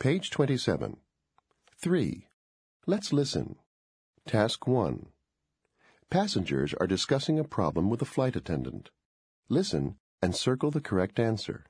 Page 27. 3. Let's listen. Task 1. Passengers are discussing a problem with a flight attendant. Listen and circle the correct answer.